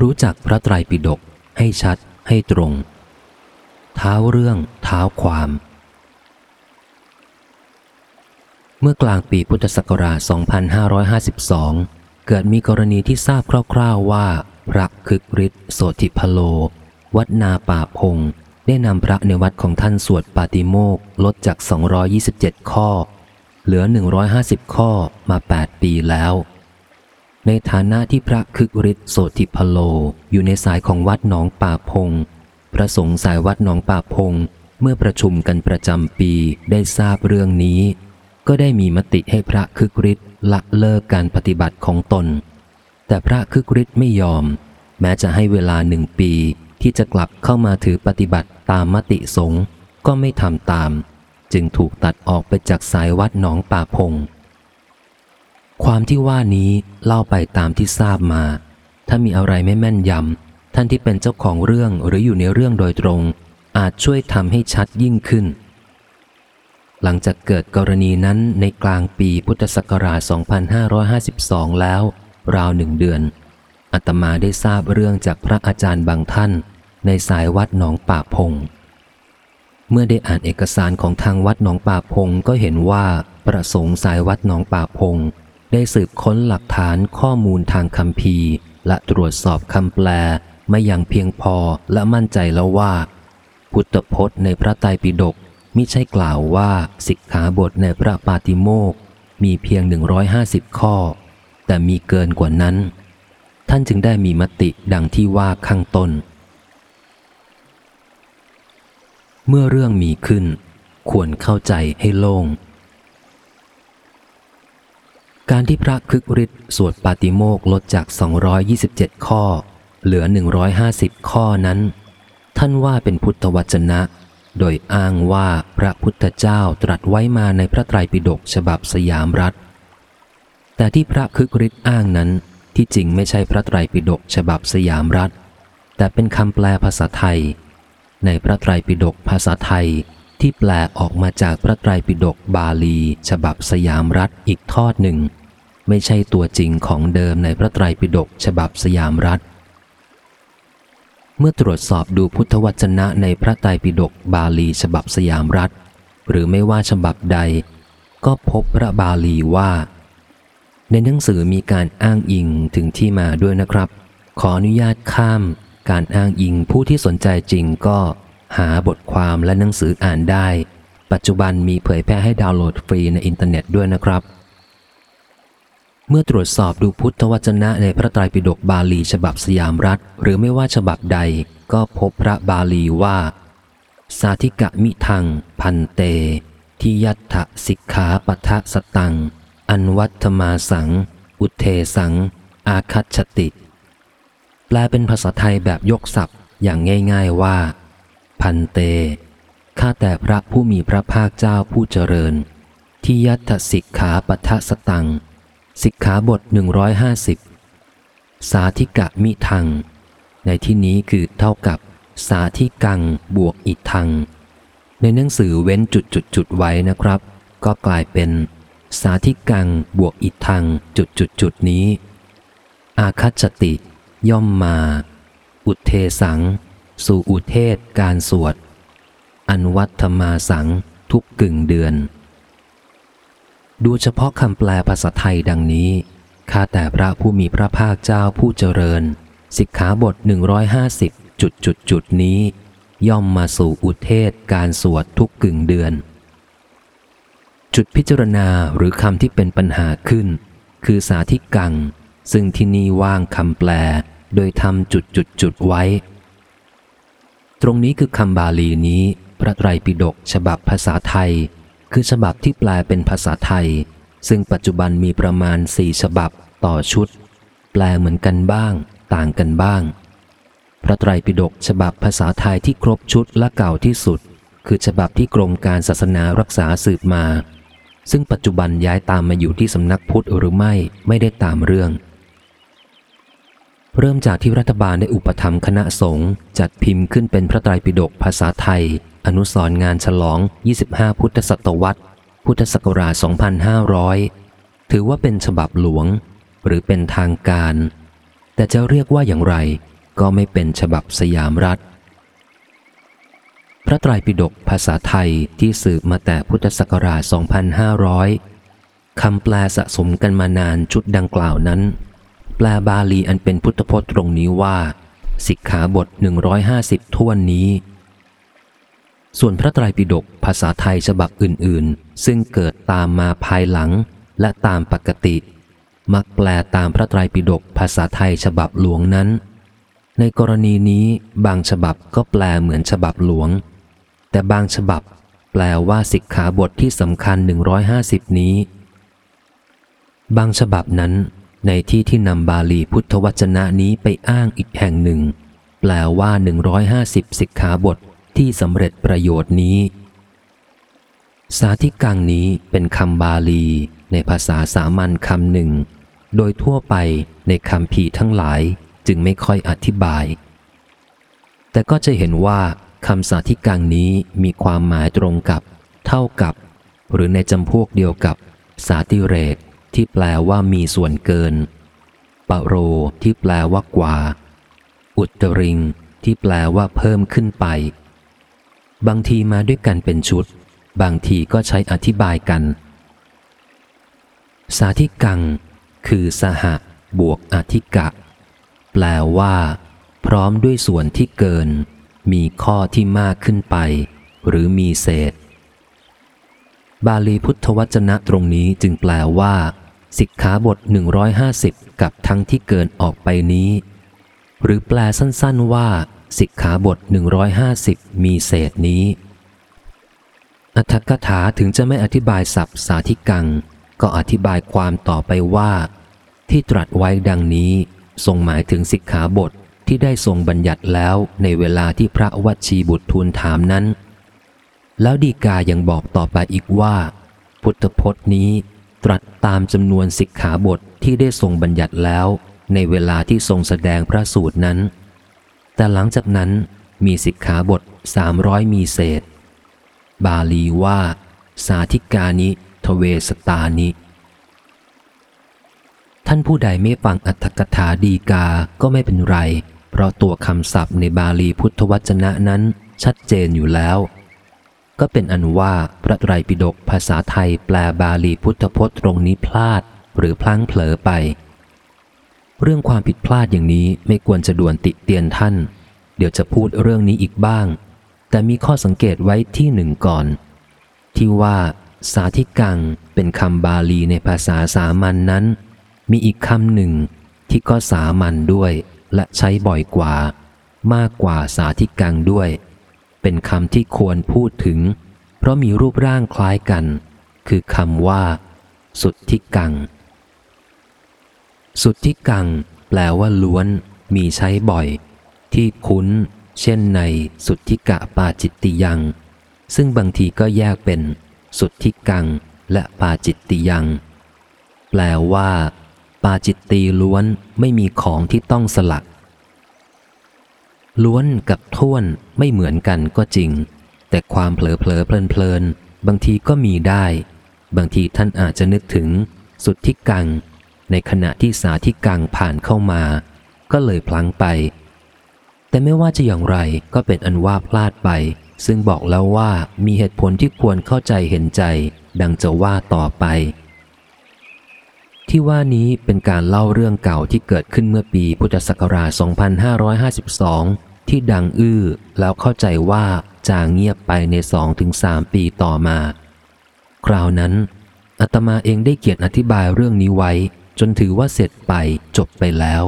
รู้จักพระไตรปิฎกให้ชัดให้ตรง เท้าเรื่องเท้าความ เมื่อกลางปีพุทธศักราช 2552 เกิดมีกรณีที่ทราบคร่าวๆว่า พระคึกฤทธิ์โสติพโล วัดนาป่าพง ได้นำพระในวัดของท่านสวดปาติโมกข์ลดจาก 227 ข้อ เหลือ 150 ข้อมา 8 ปีแล้ว ในฐานะที่พระคึกฤทธิ์โสติพโล อยู่ในสายของวัดหนองป่าพง พระสงฆ์สายวัดหนองป่าพง เมื่อประชุมกันประจำปีได้ทราบเรื่องนี้ ก็ได้มีมติให้พระคึกฤทธิ์ละเลิกการปฏิบัติของตน แต่พระคึกฤทธิ์ไม่ยอม แม้จะให้เวลาหนึ่งปีที่จะกลับเข้ามาถือปฏิบัติตามมติสงฆ์ก็ไม่ทำตาม จึงถูกตัดออกไปจากสายวัดหนองป่าพง ความที่ว่านี้เล่าไปตามที่ทราบมา ถ้ามีอะไรไม่แม่นยำท่านที่เป็นเจ้าของเรื่องหรืออยู่ในเรื่องโดยตรง อาจช่วยทำให้ชัดยิ่งขึ้น หลังจากเกิดกรณีนั้นในกลางปีพุทธศักราช 2552 แล้ว ราวหนึ่งเดือนอาตมาได้ทราบเรื่องจากพระอาจารย์บางท่าน ในสายวัดหนองป่าพง เมื่อได้อ่านเอกสารของทางวัดหนองป่าพงก็เห็นว่าประสงค์สายวัดหนองป่าพง ได้สืบค้นหลักฐานข้อมูลทางคำพีร์และตรวจสอบคำแปลไม่อย่างเพียงพอและมั่นใจแล้วว่า พุทธพจน์ในพระไตรปิฎกมิใช่กล่าวว่าสิกขาบทในพระปาติโมกมีเพียง 150 ข้อ แต่มีเกินกว่านั้น ท่านจึงได้มีมติดังที่ว่าข้างต้น เมื่อเรื่องมีขึ้น ควรเข้าใจให้โล่ง การที่พระคึกฤทธิ์สวดปาติโมกลดจาก 227 ข้อ เหลือ 150 ข้อนั้น ท่านว่าเป็นพุทธวจนะ โดยอ้างว่าพระพุทธเจ้าตรัสไว้มาในพระไตรปิฎกฉบับสยามรัฐ แต่ที่พระคึกฤทธิ์อ้างนั้นที่จริงไม่ใช่พระไตรปิฎกฉบับสยามรัฐ แต่เป็นคำแปลภาษาไทย ในพระไตรปิฎกภาษาไทย ที่แปลออกมาจากพระไตรปิฎกบาลี ฉบับสยามรัฐอีกทอดหนึ่ง ไม่ใช่ตัวจริงของเดิมในพระไตรปิฎกฉบับสยามรัฐ เมื่อตรวจสอบดูพุทธวจนะในพระไตรปิฎกบาลีฉบับสยามรัฐ หรือไม่ว่าฉบับใด ก็พบพระบาลีว่า ในหนังสือมีการอ้างอิงถึงที่มาด้วยนะครับ ขออนุญาตข้าม การอ้างอิงผู้ที่สนใจจริงก็ หาบทความและหนังสืออ่านได้ ปัจจุบันมีเผยแพร่ให้ดาวน์โหลดฟรีในอินเทอร์เน็ตด้วยนะครับ เมื่อตรวจสอบดูพุทธวจนะในพระไตรปิฎกบาลีฉบับสยามรัฐ หรือไม่ว่าฉบับใด ก็พบพระบาลีว่า สาธิกะมิทัง พันเต ทิยัตถสิกขาปทะสตัง อันวัตมาสัง อุเทสัง อาคัตชติ แปลเป็นภาษาไทยแบบยกศัพท์อย่างง่าย ๆว่า พันเต ข้าแต่พระผู้มีพระภาคเจ้าผู้เจริญ ที่ยัตสิกขาปทสตัง สิกขาบท 150 สาธิกะมิทัง ในที่นี้คือเท่ากับ สาธิกังบวกอิทัง ในหนังสือเว้นจุดจุดจุดไว้นะครับ ก็กลายเป็น สาธิกังบวกอิทังจุดจุดจุดนี้ อาคัจติ ย่อมมา อุเทสัง สู่อุเทศการสวด อันวัตมาสังทุกกึ่งเดือน ดูเฉพาะคำแปลภาษาไทยดังนี้ ข้าแต่พระผู้มีพระภาคเจ้าผู้เจริญ สิกขาบท 150 จุดจุดจุดนี้ ย่อมมาสู่อุเทศการสวดทุกกึ่งเดือน จุดพิจารณาหรือคำที่เป็นปัญหาขึ้น คือสาธิกัง ซึ่งที่นี่ว่างคำแปล โดยทำจุดจุดจุดไว้ ตรงนี้คือคำบาลีนี้ พระไตรปิฎกฉบับภาษาไทย คือฉบับที่แปลเป็นภาษาไทย ซึ่งปัจจุบันมีประมาณสี่ฉบับต่อชุด แปลเหมือนกันบ้าง ต่างกันบ้าง พระไตรปิฎกฉบับภาษาไทยที่ครบชุดและเก่าที่สุด คือฉบับที่กรมการศาสนารักษาสืบมา ซึ่งปัจจุบันย้ายตามมาอยู่ที่สำนักพุทธหรือไม่ไม่ได้ตามเรื่อง เริ่มจากที่รัฐบาลได้อุปถัมภ์คณะสงฆ์จัดพิมพ์ขึ้นเป็นพระไตรปิฎกภาษาไทย อนุสรณ์งานฉลอง 25 พุทธศตวรรษ พุทธศักราช 2500 ถือว่าเป็นฉบับหลวง หรือเป็นทางการ แต่จะเรียกว่าอย่างไร ก็ไม่เป็นฉบับสยามรัฐ พระไตรปิฎกภาษาไทยที่สืบมาแต่พุทธศักราช 2500 คำแปลสะสมกันมานานชุดดังกล่าวนั้น แปลบาลีอันเป็นพุทธพจน์ตรงนี้ว่า สิกขาบท 150ท่วนนี้ ส่วนพระไตรปิฎกภาษาไทยฉบับอื่น ๆ ซึ่งเกิดตามมาภายหลังและตามปกติ มักแปลตามพระไตรปิฎกภาษาไทยฉบับหลวงนั้น ในกรณีนี้บางฉบับก็แปลเหมือนฉบับหลวง แต่บางฉบับแปลว่าสิกขาบทที่สำคัญ 150 นี้ บางฉบับนั้น ในที่ที่นำบาลีพุทธวจนะนี้ไปอ้างอีกแห่งหนึ่ง แปลว่า 150 สิกขาบทที่สำเร็จประโยชน์นี้ สาธิกังนี้เป็นคำบาลี ในภาษาสามัญคำหนึ่ง โดยทั่วไปในคำพีทั้งหลายจึงไม่ค่อยอธิบาย แต่ก็จะเห็นว่าคำสาธิกังนี้มีความหมายตรงกับ เท่ากับ หรือในจำพวกเดียวกับ สาติเรก ที่แปลว่ามีส่วนเกิน ปะโรที่แปลว่ากว่า อุตริง ที่แปลว่าเพิ่มขึ้นไป บางทีมาด้วยกันเป็นชุด บางทีก็ใช้อธิบายกัน สาธิกัง คือสหบวกอธิกะ แปลว่า พร้อมด้วยส่วนที่เกิน มีข้อที่มากขึ้นไป หรือมีเศษบาลีพุทธวจนะตรงนี้จึงแปลว่า สิกขาบท 150 กับทั้งที่เกินออกไปนี้ หรือแปลสั้นๆว่า สิกขาบท 150 มีเศษนี้ อัตถกถาถึงจะไม่อธิบายศัพท์สาธิกัง ก็อธิบายความต่อไปว่า ที่ตรัสไว้ดังนี้ทรงหมายถึงสิกขาบทที่ได้ทรงบัญญัติแล้วในเวลาที่พระวัชีบุตรทูลถามนั้น แล้วดีกายังบอกต่อไปอีกว่า พุทธพจน์นี้ ตรัสตามจำนวนสิกขาบทที่ได้ทรงบัญญัติแล้วในเวลาที่ทรงแสดงพระสูตรนั้น แต่หลังจากนั้นมีสิกขาบทสามร้อยมีเศษ บาลีว่า สาธิกานิทเวสตานิ ท่านผู้ใดไม่ฟังอัตถกถาดีกา ก็ไม่เป็นไร เพราะตัวคำศัพท์ในบาลีพุทธวจนะนั้นชัดเจนอยู่แล้ว ก็เป็นอันว่าพระไตรปิฎกภาษาไทยแปลบาลีพุทธพจน์ตรงนี้พลาด หรือพลั้งเผลอไป เรื่องความผิดพลาดอย่างนี้ไม่ควรจะด่วนติเตียนท่าน เดี๋ยวจะพูดเรื่องนี้อีกบ้าง แต่มีข้อสังเกตไว้ที่หนึ่งก่อน ที่ว่าสาธิกังเป็นคำบาลีในภาษาสามัญนนั้น มีอีกคำหนึ่งที่ก็สามัญด้วย และใช้บ่อยกว่า มากกว่าสาธิกังด้วย เป็นคำที่ควรพูดถึง เพราะมีรูปร่างคล้ายกัน คือคำว่า สุดที่กัง สุดที่กัง แปลว่าล้วน มีใช้บ่อย ที่คุ้น เช่นในสุดที่กะปาจิตติยัง ซึ่งบางทีก็แยกเป็น สุดที่กัง และปาจิตติยัง แปลว่า ปาจิตตีล้วนไม่มีของที่ต้องสลัก ล้วนกับท่วนไม่เหมือนกันก็จริง แต่ความเผลอเผลอเพลินเพลินบางทีก็มีได้ บางทีท่านอาจจะนึกถึง สุดที่กัง ในขณะที่สาธิกังผ่านเข้ามา ก็เลยพลั้งไป แต่ไม่ว่าจะอย่างไรก็เป็นอันว่าพลาดไป ซึ่งบอกแล้วว่ามีเหตุผลที่ควรเข้าใจเห็นใจ ดังจะว่าต่อไป ที่ว่านี้เป็นการเล่าเรื่องเก่าที่เกิดขึ้นเมื่อปีพุทธศักราช 2552 ที่ดังอื้อแล้วเข้าใจว่าจางเงียบไปในสองถึงสามปีต่อมา คราวนั้นอาตมาเองได้เขียนอธิบายเรื่องนี้ไว้ จนถือว่าเสร็จไปจบไปแล้ว